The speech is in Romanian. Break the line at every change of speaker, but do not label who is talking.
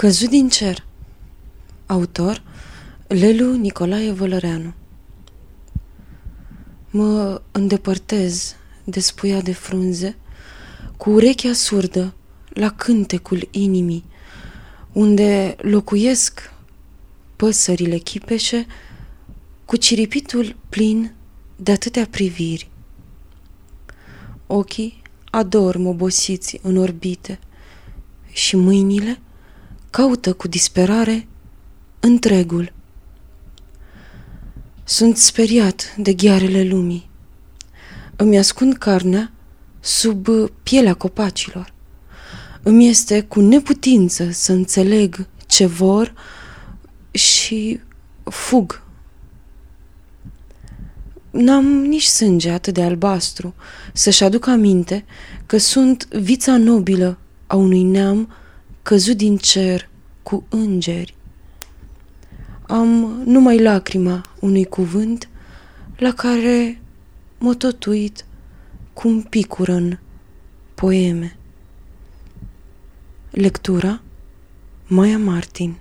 Căzut din cer. Autor Lelu Nicolae Vălăreanu. Mă îndepărtez de spuia de frunze Cu urechea surdă la cântecul inimii Unde locuiesc păsările chipeșe Cu ciripitul plin de atâtea priviri. Ochii adorm obosiți în orbite Și mâinile caută cu disperare întregul. Sunt speriat de ghearele lumii. Îmi ascund carnea sub pielea copacilor. Îmi este cu neputință să înțeleg ce vor și fug. N-am nici sânge atât de albastru să-și aduc aminte că sunt vița nobilă a unui neam căzut din cer cu îngeri. Am numai lacrima unui cuvânt la care mă tot uit cum picură în poeme. Lectura Maia Martin